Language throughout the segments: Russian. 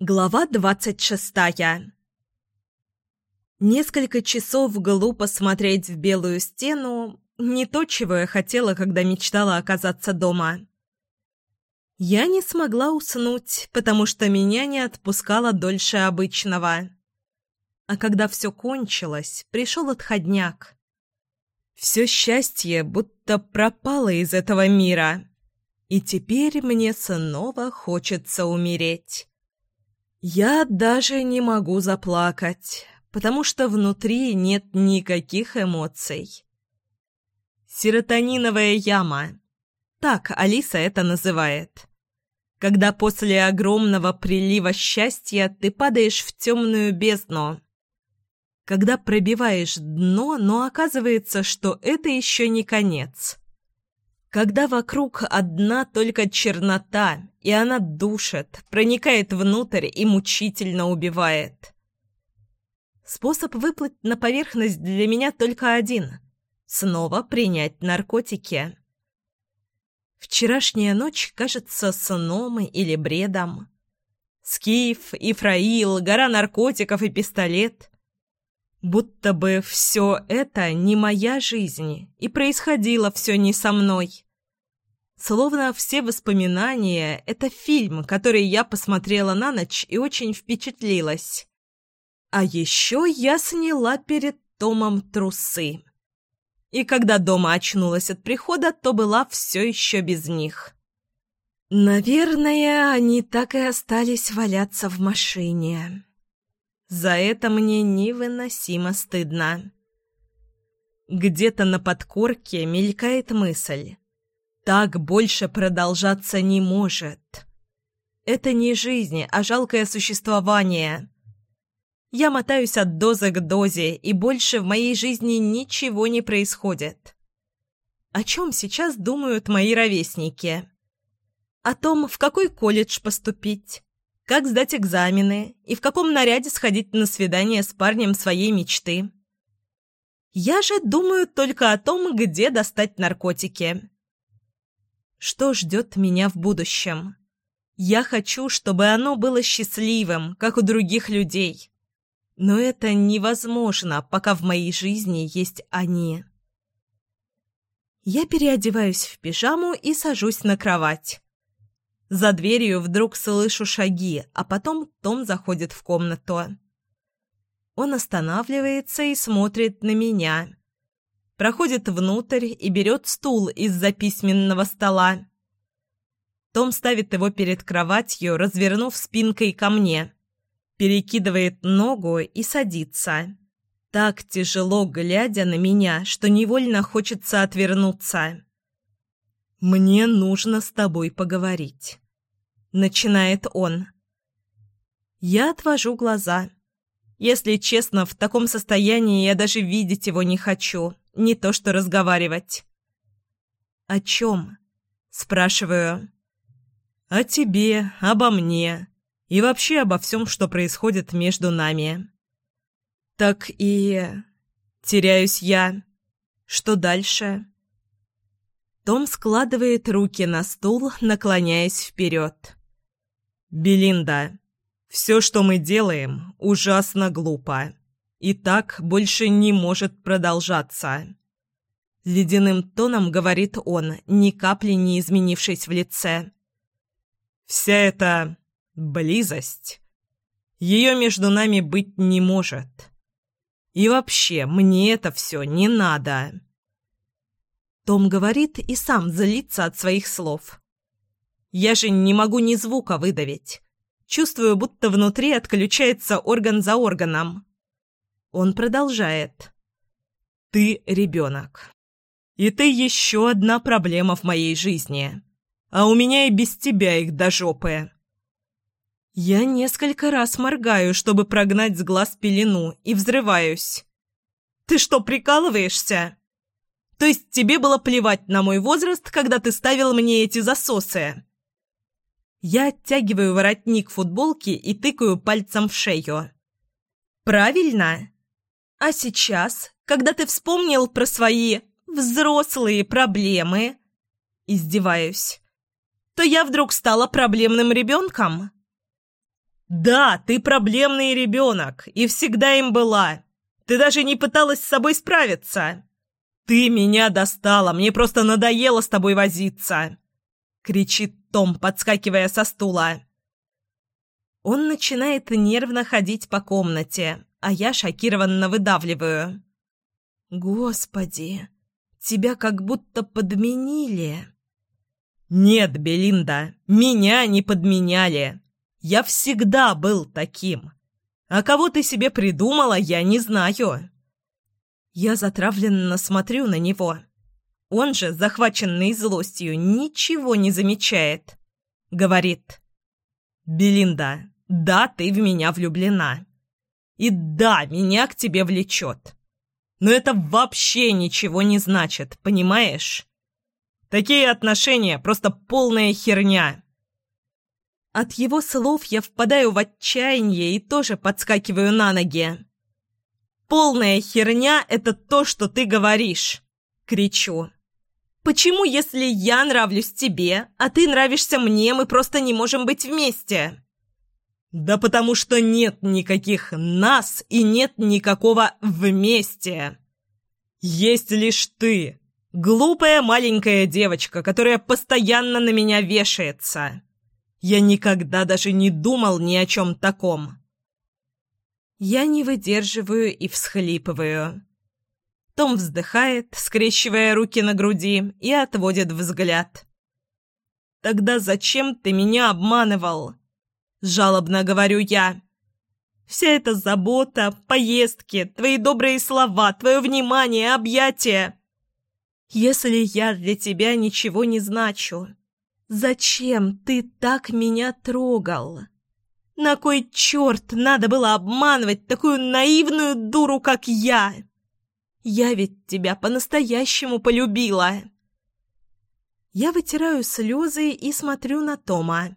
Глава двадцать шестая Несколько часов глупо смотреть в белую стену – не то, чего я хотела, когда мечтала оказаться дома. Я не смогла уснуть, потому что меня не отпускало дольше обычного. А когда все кончилось, пришел отходняк. Все счастье будто пропало из этого мира, и теперь мне снова хочется умереть. Я даже не могу заплакать, потому что внутри нет никаких эмоций. Серотониновая яма. Так Алиса это называет. Когда после огромного прилива счастья ты падаешь в темную бездну. Когда пробиваешь дно, но оказывается, что это еще не конец. Когда вокруг одна только чернота, и она душит, проникает внутрь и мучительно убивает. Способ выплыть на поверхность для меня только один — снова принять наркотики. Вчерашняя ночь кажется сном или бредом. Скиф, Ифраил, гора наркотиков и пистолет. Будто бы все это не моя жизнь, и происходило все не со мной. Словно все воспоминания — это фильм, который я посмотрела на ночь и очень впечатлилась. А еще я сняла перед Томом трусы. И когда дома очнулась от прихода, то была все еще без них. Наверное, они так и остались валяться в машине. За это мне невыносимо стыдно. Где-то на подкорке мелькает мысль. Так больше продолжаться не может. Это не жизнь, а жалкое существование. Я мотаюсь от дозы к дозе, и больше в моей жизни ничего не происходит. О чем сейчас думают мои ровесники? О том, в какой колледж поступить, как сдать экзамены и в каком наряде сходить на свидание с парнем своей мечты. Я же думаю только о том, где достать наркотики. Что ждет меня в будущем? Я хочу, чтобы оно было счастливым, как у других людей. Но это невозможно, пока в моей жизни есть они. Я переодеваюсь в пижаму и сажусь на кровать. За дверью вдруг слышу шаги, а потом Том заходит в комнату. Он останавливается и смотрит на меня. Проходит внутрь и берет стул из-за письменного стола. Том ставит его перед кроватью, развернув спинкой ко мне. Перекидывает ногу и садится. Так тяжело глядя на меня, что невольно хочется отвернуться. «Мне нужно с тобой поговорить», — начинает он. Я отвожу глаза. Если честно, в таком состоянии я даже видеть его не хочу, не то что разговаривать. «О чем?» — спрашиваю. «О тебе, обо мне и вообще обо всем, что происходит между нами». «Так и...» «Теряюсь я. Что дальше?» Том складывает руки на стул, наклоняясь вперед. «Белинда, все, что мы делаем, ужасно глупо. И так больше не может продолжаться». Ледяным тоном говорит он, ни капли не изменившись в лице. «Вся эта близость, ее между нами быть не может. И вообще, мне это все не надо». Том говорит и сам злится от своих слов. «Я же не могу ни звука выдавить. Чувствую, будто внутри отключается орган за органом». Он продолжает. «Ты ребенок. И ты еще одна проблема в моей жизни. А у меня и без тебя их до жопы». Я несколько раз моргаю, чтобы прогнать с глаз пелену, и взрываюсь. «Ты что, прикалываешься?» То есть тебе было плевать на мой возраст, когда ты ставил мне эти засосы?» Я оттягиваю воротник футболки и тыкаю пальцем в шею. «Правильно? А сейчас, когда ты вспомнил про свои взрослые проблемы...» Издеваюсь. «То я вдруг стала проблемным ребенком?» Да, ты проблемный ребенок, и всегда им была. Ты даже не пыталась с собой справиться. Ты меня достала, мне просто надоело с тобой возиться!» Кричит Том, подскакивая со стула. Он начинает нервно ходить по комнате, а я шокированно выдавливаю. «Господи, тебя как будто подменили!» «Нет, Белинда, меня не подменяли. Я всегда был таким. А кого ты себе придумала, я не знаю». Я затравленно смотрю на него. Он же, захваченный злостью, ничего не замечает. Говорит. «Белинда, да, ты в меня влюблена. И да, меня к тебе влечет. Но это вообще ничего не значит, понимаешь? Такие отношения просто полная херня». От его слов я впадаю в отчаяние и тоже подскакиваю на ноги. «Полная херня — это то, что ты говоришь!» — кричу. «Почему, если я нравлюсь тебе, а ты нравишься мне, мы просто не можем быть вместе?» «Да потому что нет никаких «нас» и нет никакого «вместе». Есть лишь ты, глупая маленькая девочка, которая постоянно на меня вешается. Я никогда даже не думал ни о чем таком. Я не выдерживаю и всхлипываю. Том вздыхает, скрещивая руки на груди, и отводит взгляд. «Тогда зачем ты меня обманывал?» Жалобно говорю я. «Вся эта забота, поездки, твои добрые слова, твое внимание, объятия. Если я для тебя ничего не значу, зачем ты так меня трогал?» На кой черт надо было обманывать такую наивную дуру, как я? Я ведь тебя по-настоящему полюбила. Я вытираю слезы и смотрю на Тома.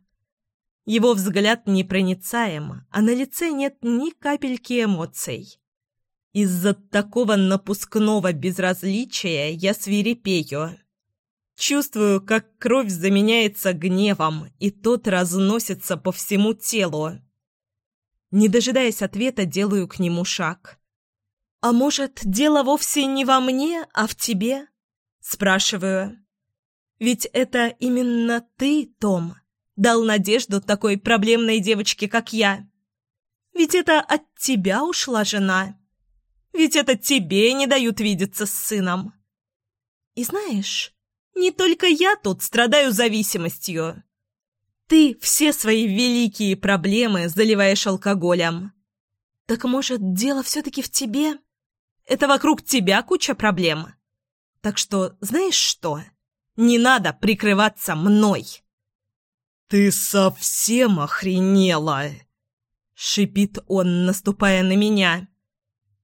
Его взгляд непроницаем, а на лице нет ни капельки эмоций. Из-за такого напускного безразличия я свирепею. Чувствую, как кровь заменяется гневом, и тот разносится по всему телу. Не дожидаясь ответа, делаю к нему шаг. «А может, дело вовсе не во мне, а в тебе?» Спрашиваю. «Ведь это именно ты, Том, дал надежду такой проблемной девочке, как я. Ведь это от тебя ушла жена. Ведь это тебе не дают видеться с сыном. И знаешь, не только я тут страдаю зависимостью. Ты все свои великие проблемы заливаешь алкоголем. Так может, дело все-таки в тебе? Это вокруг тебя куча проблем. Так что, знаешь что? Не надо прикрываться мной. «Ты совсем охренела!» — шипит он, наступая на меня.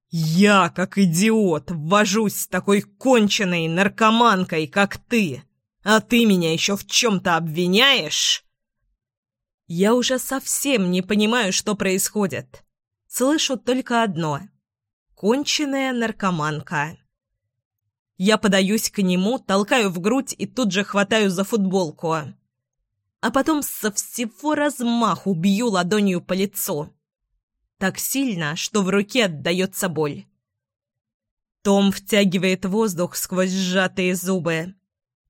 «Я, как идиот, ввожусь с такой конченной наркоманкой, как ты, а ты меня еще в чем-то обвиняешь?» Я уже совсем не понимаю, что происходит. Слышу только одно — конченная наркоманка. Я подаюсь к нему, толкаю в грудь и тут же хватаю за футболку. А потом со всего размаху бью ладонью по лицу так сильно, что в руке отдается боль. Том втягивает воздух сквозь сжатые зубы,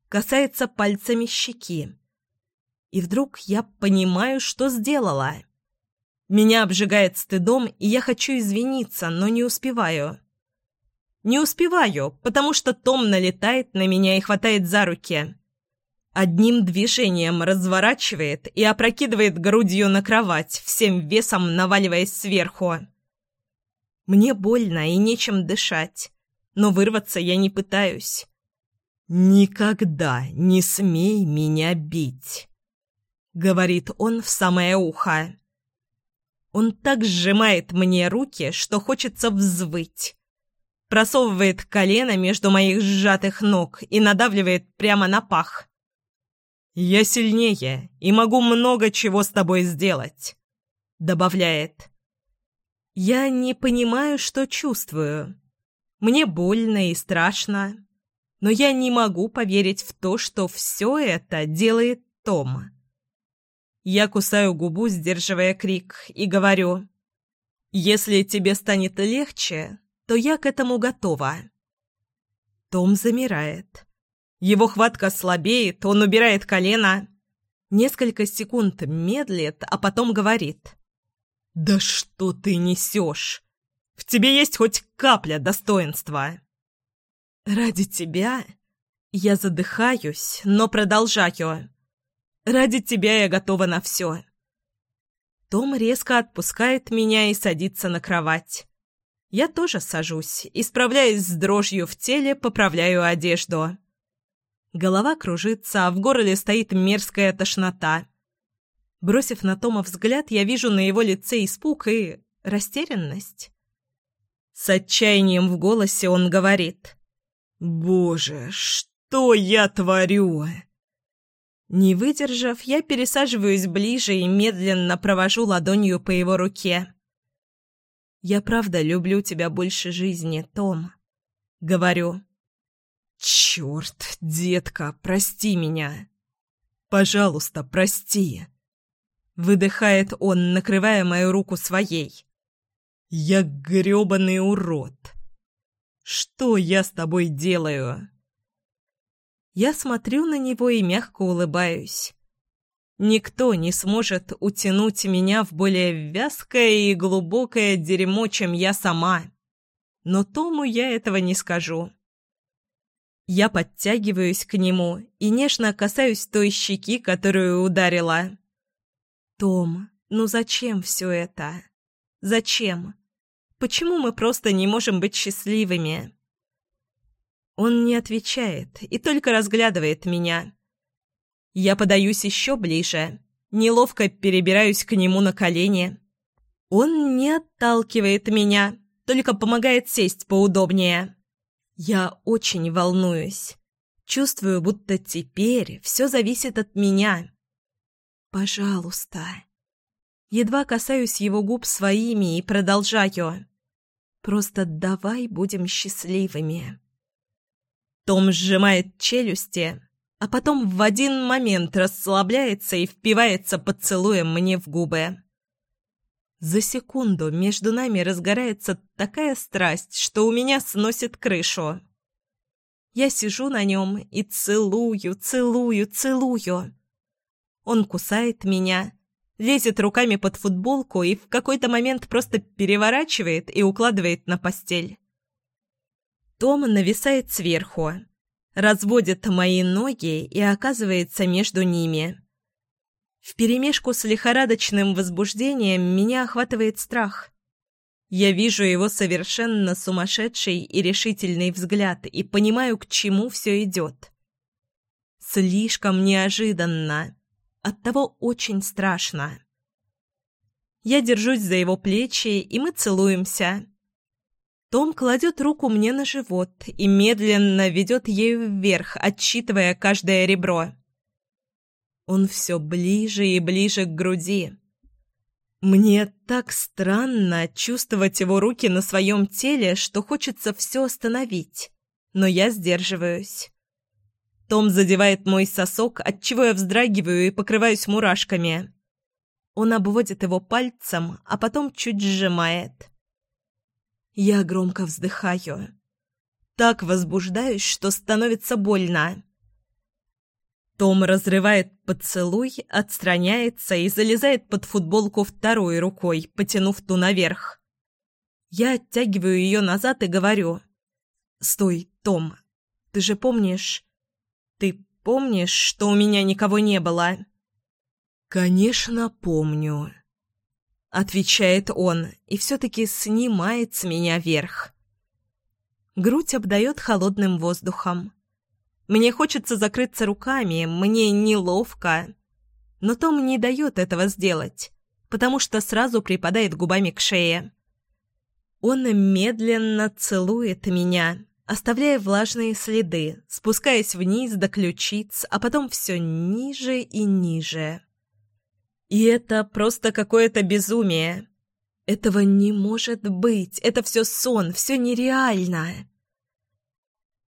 касается пальцами щеки. И вдруг я понимаю, что сделала. Меня обжигает стыдом, и я хочу извиниться, но не успеваю. Не успеваю, потому что Том налетает на меня и хватает за руки. Одним движением разворачивает и опрокидывает грудью на кровать, всем весом наваливаясь сверху. Мне больно и нечем дышать, но вырваться я не пытаюсь. «Никогда не смей меня бить», — говорит он в самое ухо. Он так сжимает мне руки, что хочется взвыть. Просовывает колено между моих сжатых ног и надавливает прямо на пах. «Я сильнее и могу много чего с тобой сделать», — добавляет. «Я не понимаю, что чувствую. Мне больно и страшно, но я не могу поверить в то, что все это делает Том. Я кусаю губу, сдерживая крик, и говорю. «Если тебе станет легче, то я к этому готова». Том замирает. Его хватка слабеет, он убирает колено. Несколько секунд медлит, а потом говорит. «Да что ты несешь? В тебе есть хоть капля достоинства!» «Ради тебя...» Я задыхаюсь, но продолжаю. «Ради тебя я готова на все». Том резко отпускает меня и садится на кровать. Я тоже сажусь и, справляясь с дрожью в теле, поправляю одежду. Голова кружится, а в горле стоит мерзкая тошнота. Бросив на Тома взгляд, я вижу на его лице испуг и растерянность. С отчаянием в голосе он говорит. «Боже, что я творю?» Не выдержав, я пересаживаюсь ближе и медленно провожу ладонью по его руке. «Я правда люблю тебя больше жизни, Том», — говорю. «Черт, детка, прости меня. Пожалуйста, прости». Выдыхает он, накрывая мою руку своей. «Я грёбаный урод. Что я с тобой делаю?» Я смотрю на него и мягко улыбаюсь. Никто не сможет утянуть меня в более вязкое и глубокое дерьмо, чем я сама. Но Тому я этого не скажу. Я подтягиваюсь к нему и нежно касаюсь той щеки, которую ударила. «Том, ну зачем все это? Зачем? Почему мы просто не можем быть счастливыми?» Он не отвечает и только разглядывает меня. Я подаюсь еще ближе, неловко перебираюсь к нему на колени. Он не отталкивает меня, только помогает сесть поудобнее. Я очень волнуюсь. Чувствую, будто теперь все зависит от меня. «Пожалуйста». Едва касаюсь его губ своими и продолжаю. «Просто давай будем счастливыми». Том сжимает челюсти, а потом в один момент расслабляется и впивается поцелуем мне в губы. За секунду между нами разгорается такая страсть, что у меня сносит крышу. Я сижу на нем и целую, целую, целую. Он кусает меня, лезет руками под футболку и в какой-то момент просто переворачивает и укладывает на постель. Том нависает сверху, разводит мои ноги и оказывается между ними. Вперемешку с лихорадочным возбуждением меня охватывает страх. Я вижу его совершенно сумасшедший и решительный взгляд и понимаю, к чему все идет. Слишком неожиданно. Оттого очень страшно. Я держусь за его плечи, и мы целуемся. Том кладет руку мне на живот и медленно ведет ею вверх, отсчитывая каждое ребро. Он все ближе и ближе к груди. Мне так странно чувствовать его руки на своем теле, что хочется все остановить, но я сдерживаюсь. Том задевает мой сосок, отчего я вздрагиваю и покрываюсь мурашками. Он обводит его пальцем, а потом чуть сжимает. Я громко вздыхаю. Так возбуждаюсь, что становится больно. Том разрывает поцелуй, отстраняется и залезает под футболку второй рукой, потянув ту наверх. Я оттягиваю ее назад и говорю. «Стой, Том, ты же помнишь... Ты помнишь, что у меня никого не было?» «Конечно, помню», — отвечает он и все-таки снимает с меня верх. Грудь обдает холодным воздухом. Мне хочется закрыться руками, мне неловко. Но Том не дает этого сделать, потому что сразу припадает губами к шее. Он медленно целует меня, оставляя влажные следы, спускаясь вниз до ключиц, а потом все ниже и ниже. И это просто какое-то безумие. Этого не может быть. Это все сон, все нереально.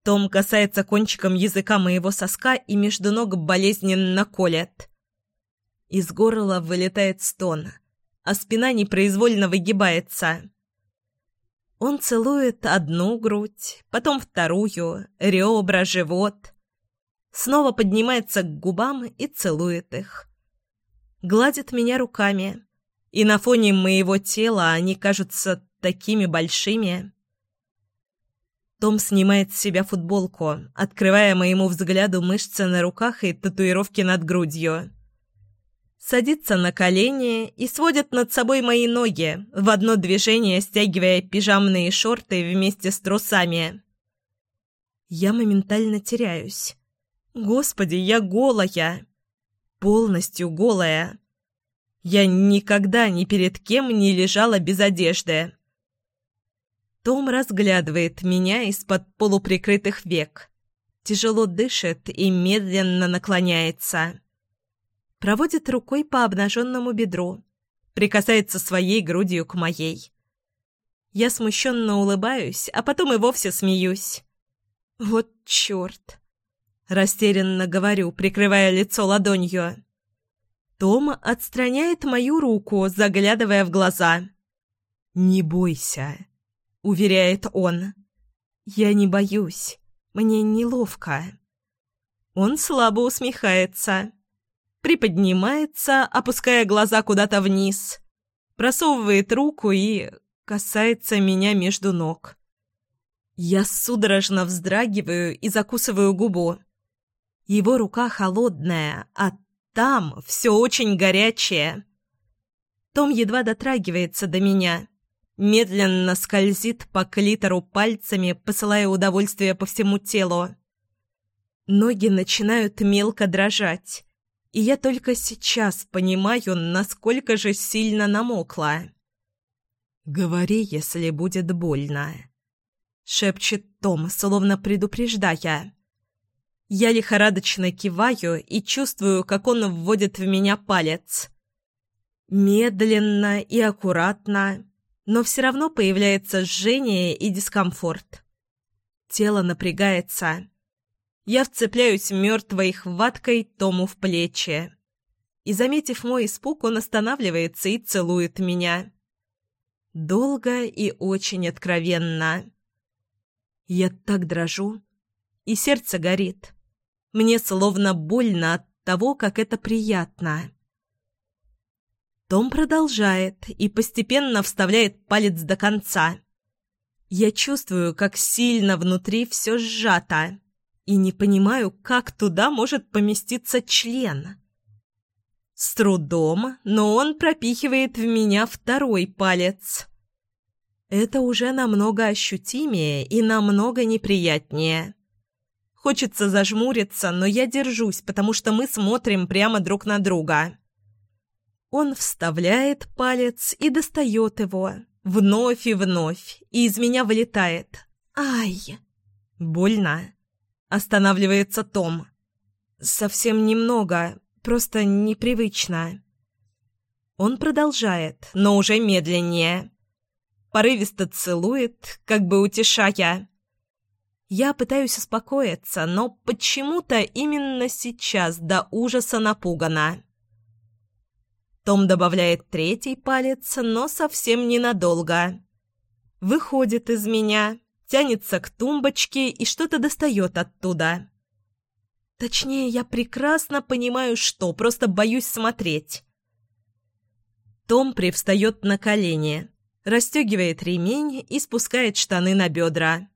Том касается кончиком языка моего соска и между ног болезненно колет. Из горла вылетает стон, а спина непроизвольно выгибается. Он целует одну грудь, потом вторую, ребра, живот. Снова поднимается к губам и целует их. Гладит меня руками, и на фоне моего тела они кажутся такими большими. Том снимает с себя футболку, открывая моему взгляду мышцы на руках и татуировки над грудью. Садится на колени и сводит над собой мои ноги, в одно движение стягивая пижамные шорты вместе с трусами. Я моментально теряюсь. Господи, я голая. Полностью голая. Я никогда ни перед кем не лежала без одежды. Том разглядывает меня из-под полуприкрытых век. Тяжело дышит и медленно наклоняется. Проводит рукой по обнаженному бедру. Прикасается своей грудью к моей. Я смущенно улыбаюсь, а потом и вовсе смеюсь. «Вот черт!» Растерянно говорю, прикрывая лицо ладонью. Том отстраняет мою руку, заглядывая в глаза. «Не бойся», уверяет он. «Я не боюсь. Мне неловко». Он слабо усмехается. Приподнимается, опуская глаза куда-то вниз. Просовывает руку и касается меня между ног. Я судорожно вздрагиваю и закусываю губу. Его рука холодная, а там все очень горячее. Том едва дотрагивается до меня медленно скользит по клитору пальцами, посылая удовольствие по всему телу. Ноги начинают мелко дрожать, и я только сейчас понимаю, насколько же сильно намокла. «Говори, если будет больно», — шепчет Том, словно предупреждая. Я лихорадочно киваю и чувствую, как он вводит в меня палец. Медленно и аккуратно, но все равно появляется жжение и дискомфорт. Тело напрягается. Я вцепляюсь мертвой хваткой Тому в плечи. И, заметив мой испуг, он останавливается и целует меня. Долго и очень откровенно. Я так дрожу, и сердце горит. Мне словно больно от того, как это приятно. Том продолжает и постепенно вставляет палец до конца. Я чувствую, как сильно внутри все сжато, и не понимаю, как туда может поместиться член. С трудом, но он пропихивает в меня второй палец. Это уже намного ощутимее и намного неприятнее. Хочется зажмуриться, но я держусь, потому что мы смотрим прямо друг на друга. Он вставляет палец и достает его. Вновь и вновь. И из меня вылетает. «Ай!» «Больно?» Останавливается Том. «Совсем немного. Просто непривычно». Он продолжает, но уже медленнее. Порывисто целует, как бы утешая. Я пытаюсь успокоиться, но почему-то именно сейчас до ужаса напугана. Том добавляет третий палец, но совсем ненадолго. Выходит из меня, тянется к тумбочке и что-то достает оттуда. Точнее, я прекрасно понимаю, что, просто боюсь смотреть. Том привстает на колени, расстегивает ремень и спускает штаны на бедра.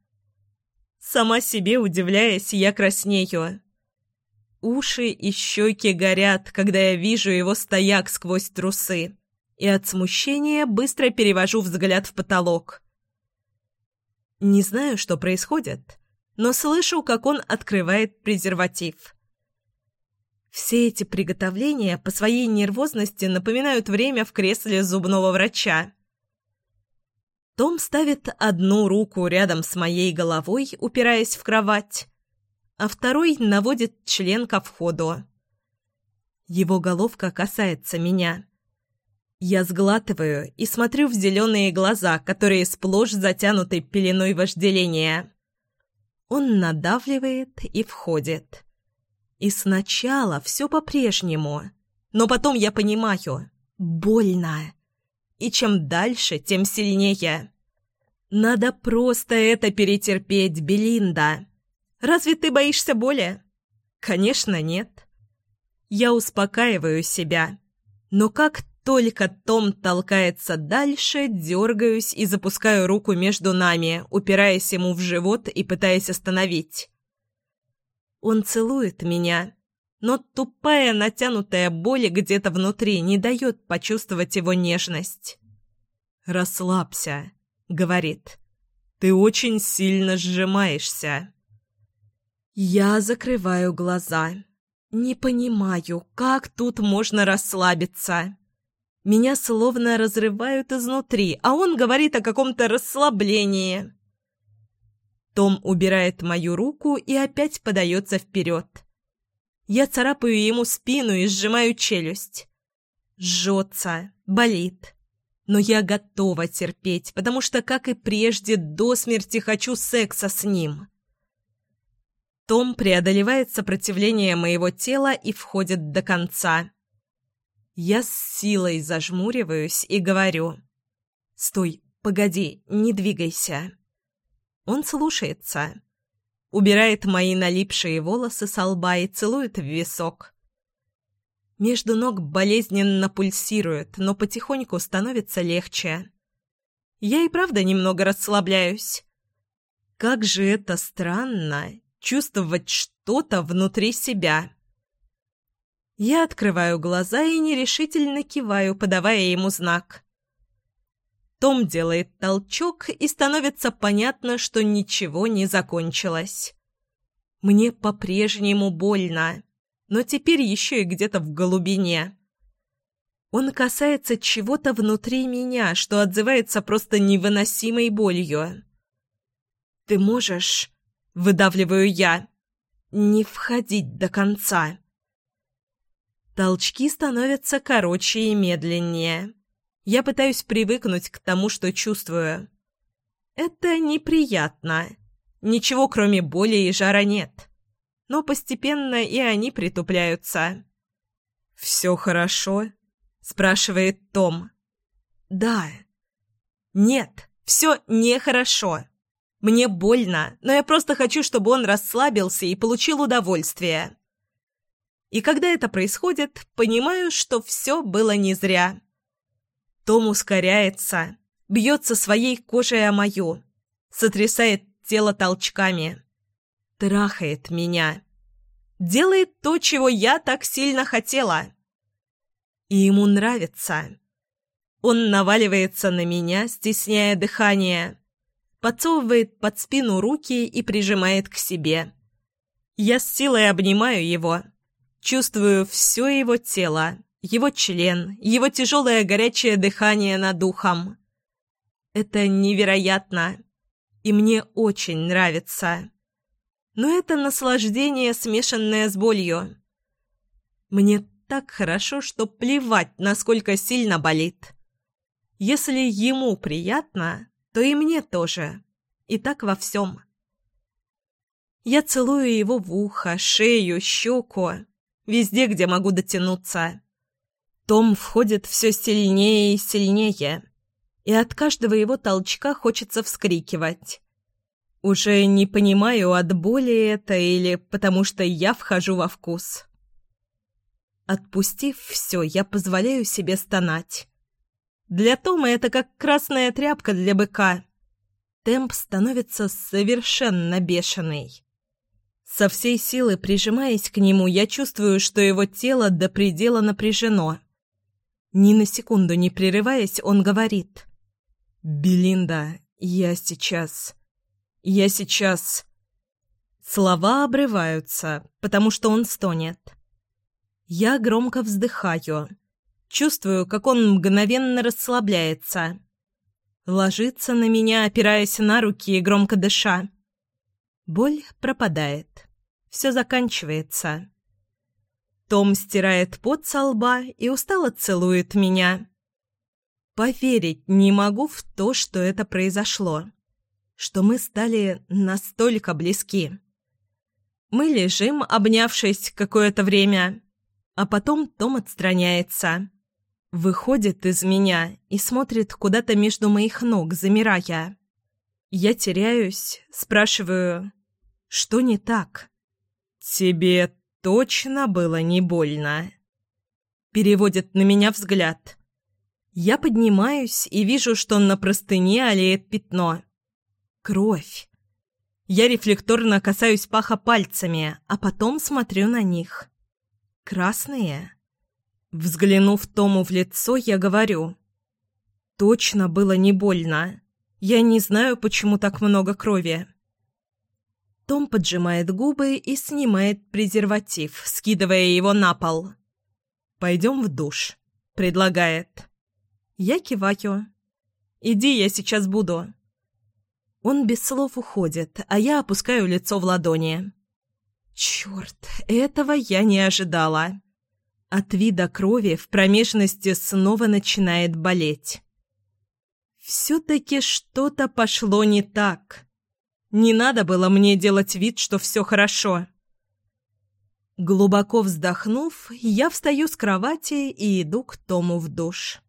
Сама себе удивляясь, я краснею. Уши и щеки горят, когда я вижу его стояк сквозь трусы, и от смущения быстро перевожу взгляд в потолок. Не знаю, что происходит, но слышу, как он открывает презерватив. Все эти приготовления по своей нервозности напоминают время в кресле зубного врача. Том ставит одну руку рядом с моей головой, упираясь в кровать, а второй наводит член ко входу. Его головка касается меня. Я сглатываю и смотрю в зеленые глаза, которые сплошь затянуты пеленой вожделения. Он надавливает и входит. И сначала все по-прежнему. Но потом я понимаю – больно. И чем дальше, тем сильнее. Надо просто это перетерпеть, Белинда. Разве ты боишься боли? Конечно, нет. Я успокаиваю себя. Но как только Том толкается дальше, дергаюсь и запускаю руку между нами, упираясь ему в живот и пытаясь остановить. Он целует меня, но тупая натянутая боль где-то внутри не дает почувствовать его нежность. «Расслабься», — говорит. «Ты очень сильно сжимаешься». Я закрываю глаза. Не понимаю, как тут можно расслабиться. Меня словно разрывают изнутри, а он говорит о каком-то расслаблении. Том убирает мою руку и опять подается вперед. Я царапаю ему спину и сжимаю челюсть. Жжется, болит. Но я готова терпеть, потому что, как и прежде, до смерти хочу секса с ним. Том преодолевает сопротивление моего тела и входит до конца. Я с силой зажмуриваюсь и говорю. «Стой, погоди, не двигайся». Он слушается. Убирает мои налипшие волосы со лба и целует в висок. Между ног болезненно пульсирует, но потихоньку становится легче. Я и правда немного расслабляюсь. Как же это странно чувствовать что-то внутри себя. Я открываю глаза и нерешительно киваю, подавая ему знак. Том делает толчок, и становится понятно, что ничего не закончилось. Мне по-прежнему больно, но теперь еще и где-то в глубине. Он касается чего-то внутри меня, что отзывается просто невыносимой болью. «Ты можешь...» — выдавливаю я. «Не входить до конца». Толчки становятся короче и медленнее. Я пытаюсь привыкнуть к тому, что чувствую. Это неприятно. Ничего, кроме боли и жара, нет. Но постепенно и они притупляются. «Все хорошо?» – спрашивает Том. «Да». «Нет, все нехорошо. Мне больно, но я просто хочу, чтобы он расслабился и получил удовольствие». И когда это происходит, понимаю, что все было не зря. Том ускоряется, бьется своей кожей о мою, сотрясает тело толчками, трахает меня, делает то, чего я так сильно хотела. И ему нравится. Он наваливается на меня, стесняя дыхание, подсовывает под спину руки и прижимает к себе. Я с силой обнимаю его, Чувствую все его тело, его член, его тяжелое горячее дыхание над духом. Это невероятно, и мне очень нравится. Но это наслаждение, смешанное с болью. Мне так хорошо, что плевать, насколько сильно болит. Если ему приятно, то и мне тоже. И так во всем. Я целую его в ухо, шею, щеку везде, где могу дотянуться. Том входит все сильнее и сильнее, и от каждого его толчка хочется вскрикивать. Уже не понимаю, от боли это или потому что я вхожу во вкус. Отпустив все, я позволяю себе стонать. Для Тома это как красная тряпка для быка. Темп становится совершенно бешеный. Со всей силы прижимаясь к нему, я чувствую, что его тело до предела напряжено. Ни на секунду не прерываясь, он говорит. «Белинда, я сейчас... Я сейчас...» Слова обрываются, потому что он стонет. Я громко вздыхаю. Чувствую, как он мгновенно расслабляется. Ложится на меня, опираясь на руки и громко дыша. Боль пропадает. Все заканчивается. Том стирает пот со лба и устало целует меня. Поверить не могу в то, что это произошло. Что мы стали настолько близки. Мы лежим, обнявшись какое-то время, А потом Том отстраняется. Выходит из меня и смотрит куда-то между моих ног, замирая. Я теряюсь, спрашиваю, что не так? «Тебе точно было не больно?» Переводит на меня взгляд. Я поднимаюсь и вижу, что на простыне олеет пятно. Кровь. Я рефлекторно касаюсь паха пальцами, а потом смотрю на них. Красные. Взглянув Тому в лицо, я говорю. Точно было не больно. Я не знаю, почему так много крови. Том поджимает губы и снимает презерватив, скидывая его на пол. «Пойдем в душ», — предлагает. Я киваю. «Иди, я сейчас буду». Он без слов уходит, а я опускаю лицо в ладони. Черт, этого я не ожидала. От вида крови в промежности снова начинает болеть. Все-таки что-то пошло не так. Не надо было мне делать вид, что все хорошо. Глубоко вздохнув, я встаю с кровати и иду к Тому в душ.